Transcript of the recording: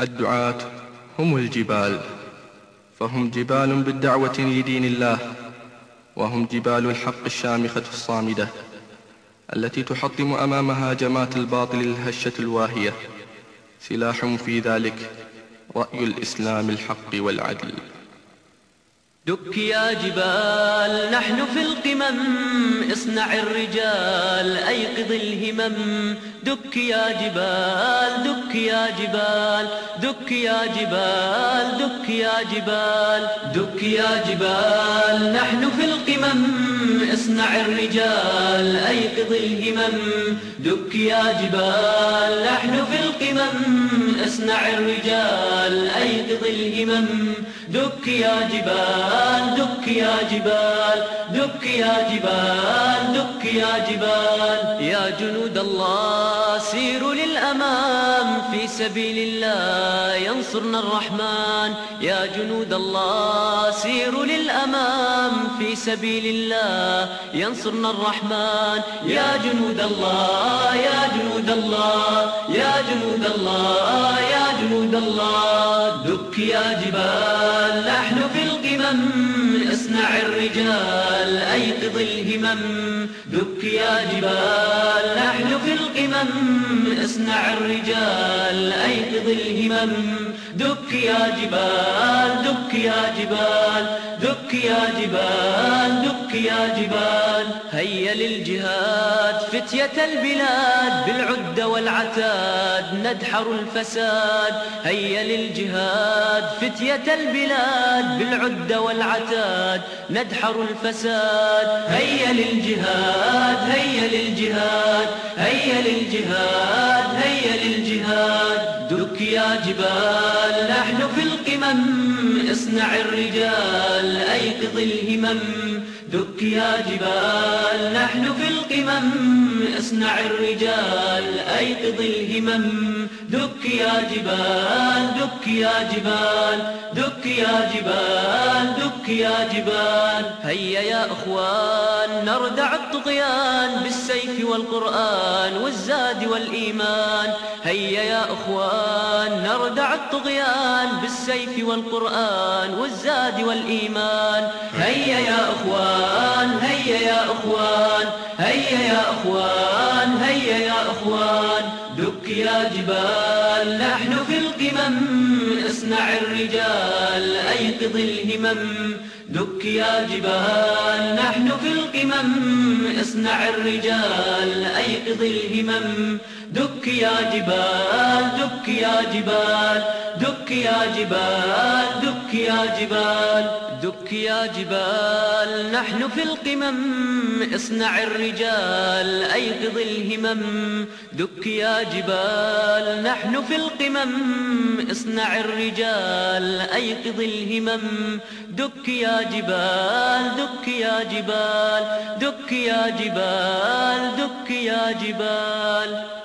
الدعاة هم الجبال فهم جبال بالدعوة لدين الله وهم جبال الحق الشامخة الصامدة التي تحطم أمام هاجمات الباطل الهشة الواهية. سلاح في ذلك رأي الإسلام الحق والعدل. دك يا جبال نحن في القمم اصنع الرجال أيقظ الهمم. دك يا جبال دك يا جبال دك يا جبال دك يا جبال دك يا جبال. نحن في القمم اصنع الرجال أيقظ الهمم. دك يا جبال نحن في القمم اصنع الرجال أيقظ الهمم. دك يا جبال دك يا جبال دك يا جبال دك يا جبال. يا جنود الله سيروا للأمام في سبيل الله ينصرنا الرحمن. يا جنود الله سيروا للأمام في سبيل الله ينصرنا الرحمن. يا جنود الله يا جنود الله يا جنود الله يا جنود الله. يا جبال نحن في القمم اصنع الرجال أيقظ الهمم. دك يا جبال نحن في القمم اصنع الرجال. أيقظ الهمم. دك يا جبال دك يا جبال دك يا جبال دك يا جبال. هيا للجهاد فتية البلاد بالعدة والعتاد ندحر الفساد. هيا للجهاد فتية البلاد بالعدة والعتاد ندحر الفساد. هيا للجهاد هيا للجهاد هيا للجهاد. جبال نحن في القمم اصنع الرجال أيقظ الهمم. دك يا جبال نحن في القمم اصنع الرجال أيقظ الهمم. دك يا جبال. يا جبال دك يا جبال دك يا جبال. هيا يا أخوان نردع الطغيان بالسيف والقرآن والزاد والإيمان. هيا يا أخوان نردع الطغيان بالسيف والقرآن والزاد والإيمان. هيا يا أخوان هيا يا أخوان هيا يا أخوان. هيا يا أخوان دك يا جبال. نحن في القمم أصنع الرجال أيقظ الهمم. دك يا جبال. نحن في القمم أصنع الرجال أيقظ الهمم. دك يا جبال دك يا جبال. دك يا جبال دك يا جبال. دك يا جبال. نحن في القمم أصنع الرجال أيقظ الهمم دك يا جبال نحن في القمم. اصنع الرجال أيقظ الهمم. دك يا جبال دك يا جبال. دك يا جبال دك يا جبال.